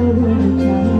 너무 너.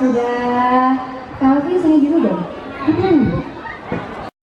Sudah Calvin sini dulu dong.